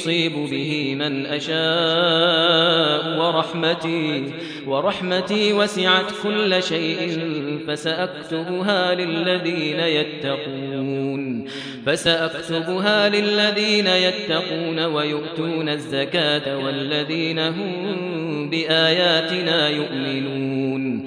أصيب به من أشاء ورحمتي ورحمتي وسعت كل شيء فسأكتبها للذين يتقون فسأكتبها للذين يتقون ويؤتون الزكاة والذين هم بآياتنا يؤمنون.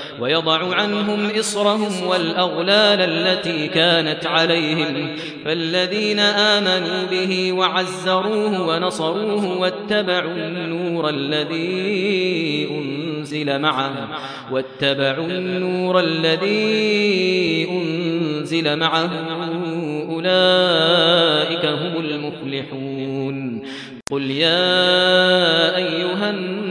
ويضع عنهم إصرهم والأغلال التي كانت عليهم فالذين آمنوا به وعزروه ونصروه واتبعوا النور الذي أنزل معه واتبعوا النور الذي أنزل معه أولئك هم المفلحون قل يا أيها الناس